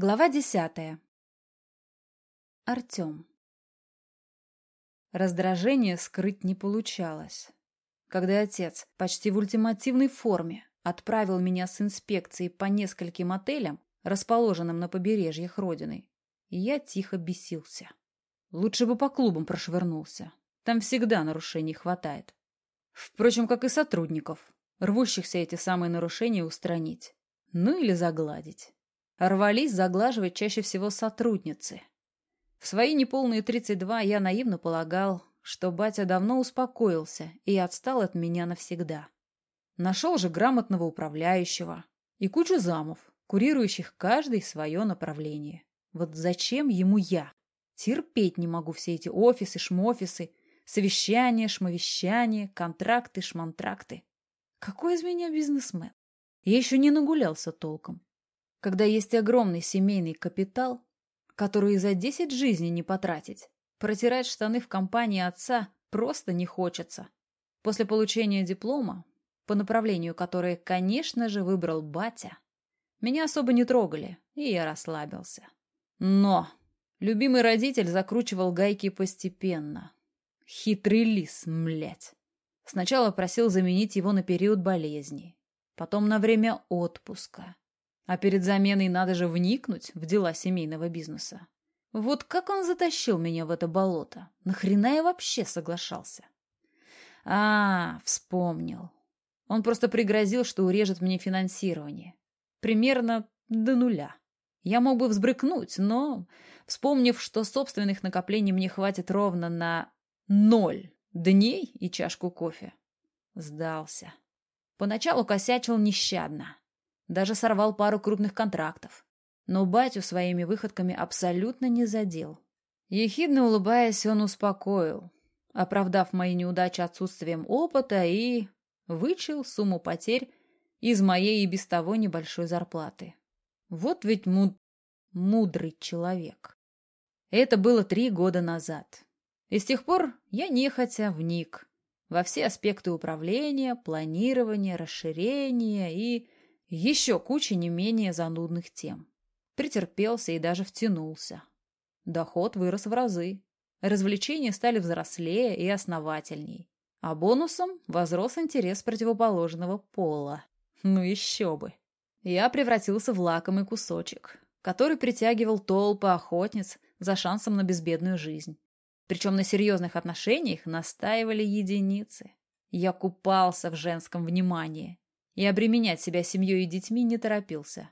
Глава десятая. Артем. Раздражение скрыть не получалось. Когда отец, почти в ультимативной форме, отправил меня с инспекцией по нескольким отелям, расположенным на побережьях Родины, я тихо бесился. Лучше бы по клубам прошвырнулся. Там всегда нарушений хватает. Впрочем, как и сотрудников, рвущихся эти самые нарушения устранить. Ну или загладить рвались заглаживать чаще всего сотрудницы. В свои неполные 32 я наивно полагал, что батя давно успокоился и отстал от меня навсегда. Нашел же грамотного управляющего и кучу замов, курирующих каждый свое направление. Вот зачем ему я? Терпеть не могу все эти офисы, шмофисы, совещания, шмовещания, контракты, шмантракты. Какой из меня бизнесмен? Я еще не нагулялся толком. Когда есть огромный семейный капитал, который за десять жизней не потратить, протирать штаны в компании отца просто не хочется. После получения диплома, по направлению которое, конечно же, выбрал батя, меня особо не трогали, и я расслабился. Но любимый родитель закручивал гайки постепенно. Хитрый лис, млять. Сначала просил заменить его на период болезни, потом на время отпуска, а перед заменой надо же вникнуть в дела семейного бизнеса. Вот как он затащил меня в это болото? Нахрена я вообще соглашался? А, вспомнил. Он просто пригрозил, что урежет мне финансирование. Примерно до нуля. Я мог бы взбрыкнуть, но, вспомнив, что собственных накоплений мне хватит ровно на ноль дней и чашку кофе, сдался. Поначалу косячил нещадно. Даже сорвал пару крупных контрактов. Но батю своими выходками абсолютно не задел. Ехидно улыбаясь, он успокоил, оправдав мои неудачи отсутствием опыта и вычел сумму потерь из моей и без того небольшой зарплаты. Вот ведь муд... мудрый человек. Это было три года назад. И с тех пор я нехотя вник во все аспекты управления, планирования, расширения и еще куча не менее занудных тем. Претерпелся и даже втянулся. Доход вырос в разы. Развлечения стали взрослее и основательней. А бонусом возрос интерес противоположного пола. Ну еще бы. Я превратился в лакомый кусочек, который притягивал толпы охотниц за шансом на безбедную жизнь. Причем на серьезных отношениях настаивали единицы. Я купался в женском внимании, и обременять себя семьей и детьми не торопился.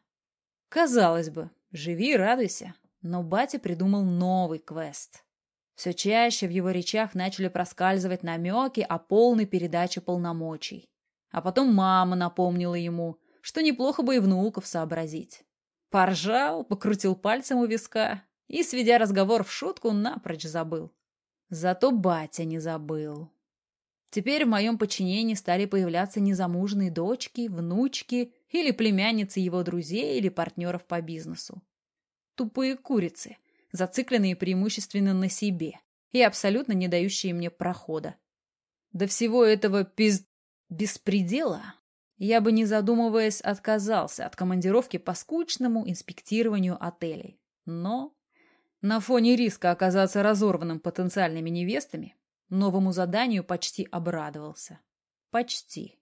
Казалось бы, живи и радуйся, но батя придумал новый квест. Все чаще в его речах начали проскальзывать намеки о полной передаче полномочий. А потом мама напомнила ему, что неплохо бы и внуков сообразить. Поржал, покрутил пальцем у виска и, сведя разговор в шутку, напрочь забыл. Зато батя не забыл. Теперь в моем подчинении стали появляться незамужные дочки, внучки или племянницы его друзей или партнеров по бизнесу. Тупые курицы, зацикленные преимущественно на себе и абсолютно не дающие мне прохода. До всего этого пиз... беспредела я бы, не задумываясь, отказался от командировки по скучному инспектированию отелей. Но на фоне риска оказаться разорванным потенциальными невестами Новому заданию почти обрадовался. Почти.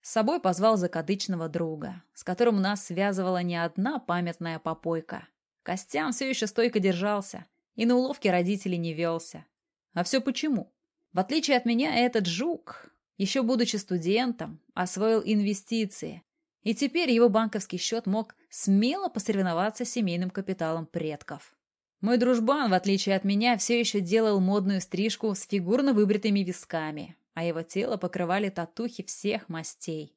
С собой позвал закадычного друга, с которым нас связывала не одна памятная попойка. Костян все еще стойко держался и на уловке родителей не велся. А все почему? В отличие от меня, этот жук, еще будучи студентом, освоил инвестиции, и теперь его банковский счет мог смело посоревноваться с семейным капиталом предков. Мой дружбан, в отличие от меня, все еще делал модную стрижку с фигурно выбритыми висками, а его тело покрывали татухи всех мастей.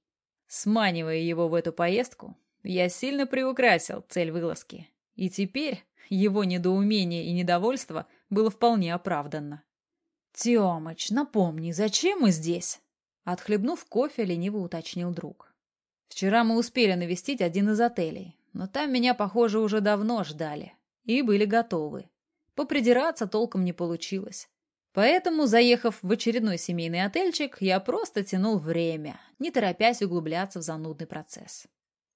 Сманивая его в эту поездку, я сильно приукрасил цель вылазки. И теперь его недоумение и недовольство было вполне оправданно. «Тёмыч, напомни, зачем мы здесь?» Отхлебнув кофе, лениво уточнил друг. «Вчера мы успели навестить один из отелей, но там меня, похоже, уже давно ждали и были готовы. Попридираться толком не получилось. Поэтому, заехав в очередной семейный отельчик, я просто тянул время, не торопясь углубляться в занудный процесс.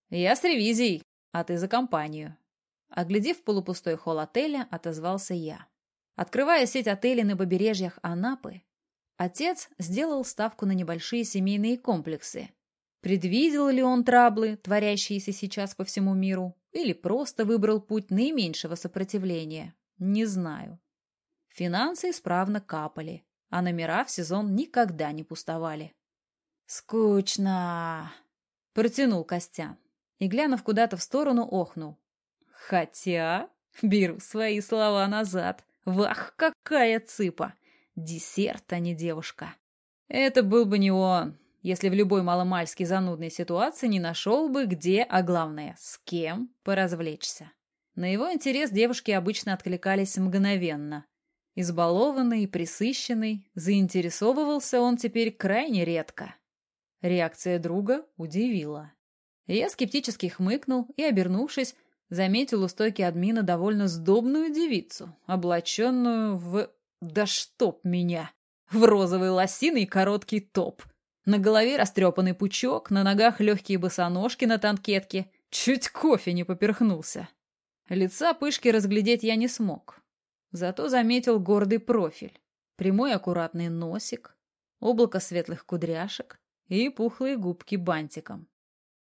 «Я с ревизией, а ты за компанию». Оглядев полупустой холл отеля, отозвался я. Открывая сеть отелей на побережьях Анапы, отец сделал ставку на небольшие семейные комплексы. Предвидел ли он траблы, творящиеся сейчас по всему миру, или просто выбрал путь наименьшего сопротивления, не знаю. Финансы исправно капали, а номера в сезон никогда не пустовали. «Скучно!» — протянул Костян и, глянув куда-то в сторону, охнул. «Хотя...» — беру свои слова назад. «Вах, какая цыпа! Десерт, а не девушка!» Это был бы не он, если в любой маломальски занудной ситуации не нашел бы где, а главное, с кем поразвлечься. На его интерес девушки обычно откликались мгновенно. Избалованный присыщенный, заинтересовывался он теперь крайне редко. Реакция друга удивила. Я скептически хмыкнул и, обернувшись, заметил у стойки админа довольно сдобную девицу, облаченную в... Да чтоб меня! В розовый лосиный короткий топ. На голове растрепанный пучок, на ногах легкие босоножки на танкетке. Чуть кофе не поперхнулся. Лица пышки разглядеть я не смог. Зато заметил гордый профиль. Прямой аккуратный носик, облако светлых кудряшек, и пухлые губки бантиком.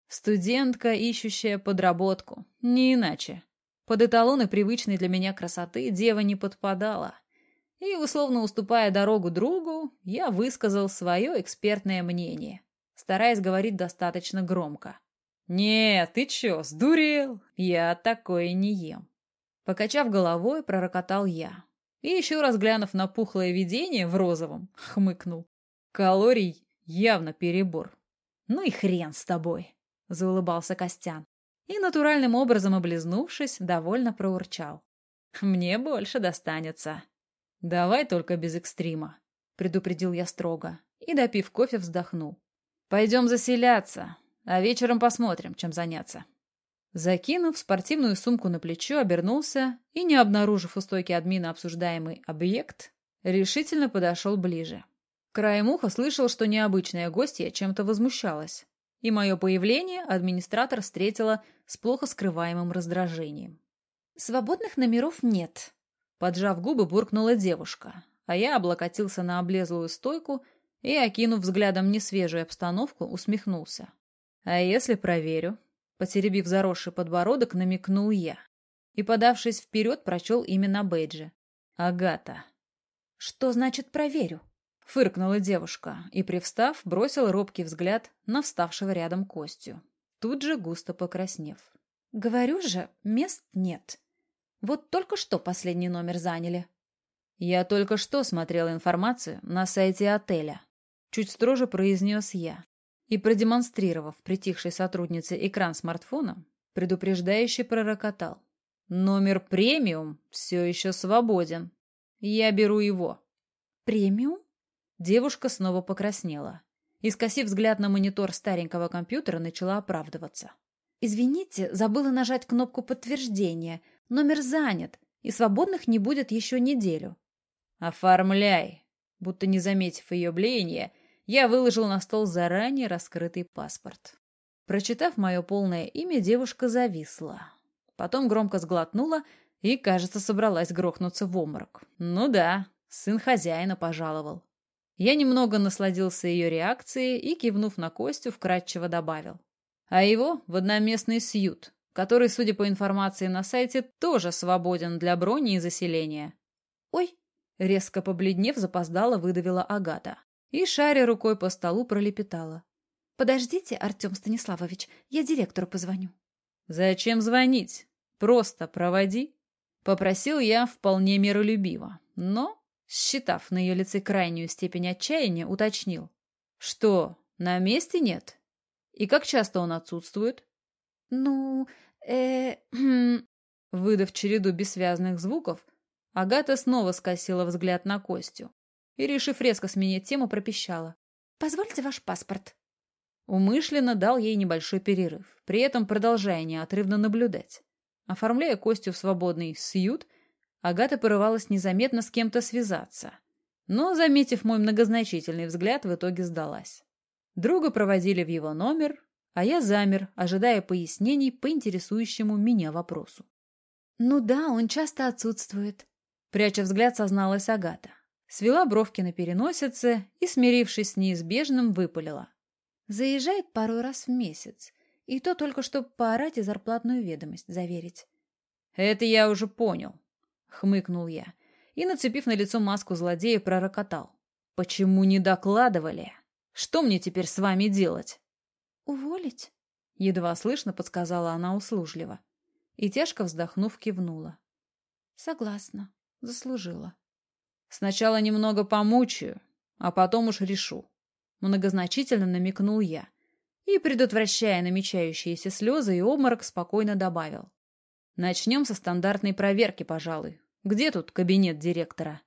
Студентка, ищущая подработку. Не иначе. Под эталоны привычной для меня красоты дева не подпадала. И, условно уступая дорогу другу, я высказал свое экспертное мнение, стараясь говорить достаточно громко. «Нет, ты чё, сдурел? Я такое не ем». Покачав головой, пророкотал я. И еще раз глянув на пухлое видение в розовом, хмыкнул. Калорий Явно перебор. Ну и хрен с тобой, заулыбался Костян. И натуральным образом облизнувшись, довольно проурчал. Мне больше достанется. Давай только без экстрима, предупредил я строго. И, допив кофе, вздохнул. Пойдем заселяться, а вечером посмотрим, чем заняться. Закинув спортивную сумку на плечо, обернулся и, не обнаружив у стойки админа обсуждаемый объект, решительно подошел ближе. Краем уха слышал, что необычная гостья чем-то возмущалась, и мое появление администратор встретила с плохо скрываемым раздражением. «Свободных номеров нет», — поджав губы, буркнула девушка, а я облокотился на облезлую стойку и, окинув взглядом несвежую обстановку, усмехнулся. «А если проверю?» Потеребив заросший подбородок, намекнул я и, подавшись вперед, прочел имя бейджи. «Агата». «Что значит «проверю»?» Фыркнула девушка и, привстав, бросила робкий взгляд на вставшего рядом Костю, тут же густо покраснев. «Говорю же, мест нет. Вот только что последний номер заняли». «Я только что смотрел информацию на сайте отеля», — чуть строже произнес я. И, продемонстрировав притихшей сотруднице экран смартфона, предупреждающе пророкотал. «Номер премиум все еще свободен. Я беру его». «Премиум?» Девушка снова покраснела. И, скосив взгляд на монитор старенького компьютера, начала оправдываться. «Извините, забыла нажать кнопку подтверждения. Номер занят, и свободных не будет еще неделю». «Оформляй!» Будто не заметив ее блеяния, я выложил на стол заранее раскрытый паспорт. Прочитав мое полное имя, девушка зависла. Потом громко сглотнула и, кажется, собралась грохнуться в обморок. Ну да, сын хозяина пожаловал. Я немного насладился ее реакцией и, кивнув на Костю, вкратчиво добавил. А его в одноместный сьют, который, судя по информации на сайте, тоже свободен для брони и заселения. «Ой!» — резко побледнев, запоздала выдавила Агата. И, шаря рукой по столу, пролепетала. «Подождите, Артем Станиславович, я директору позвоню». «Зачем звонить? Просто проводи», — попросил я вполне миролюбиво, но Считав на ее лице крайнюю степень отчаяния, уточнил. «Что, на месте нет? И как часто он отсутствует?» «Ну, э хм...» Выдав череду бессвязных звуков, Агата снова скосила взгляд на Костю и, решив резко сменить тему, пропищала. «Позвольте ваш паспорт». Умышленно дал ей небольшой перерыв, при этом продолжая неотрывно наблюдать. Оформляя Костю в свободный сьют, Агата порывалась незаметно с кем-то связаться. Но, заметив мой многозначительный взгляд, в итоге сдалась. Друга проводили в его номер, а я замер, ожидая пояснений по интересующему меня вопросу. Ну да, он часто отсутствует. Пряча взгляд, созналась Агата. Свела бровки на переносице и, смирившись с неизбежным, выпалила. Заезжает пару раз в месяц. И то только, чтобы поорать и зарплатную ведомость заверить. «Это я уже понял», — хмыкнул я. И, нацепив на лицо маску злодея, пророкотал. «Почему не докладывали? Что мне теперь с вами делать?» «Уволить?» — едва слышно подсказала она услужливо. И, тяжко вздохнув, кивнула. «Согласна. Заслужила». «Сначала немного помучаю, а потом уж решу», — многозначительно намекнул я. И, предотвращая намечающиеся слезы и обморок, спокойно добавил. «Начнем со стандартной проверки, пожалуй. Где тут кабинет директора?»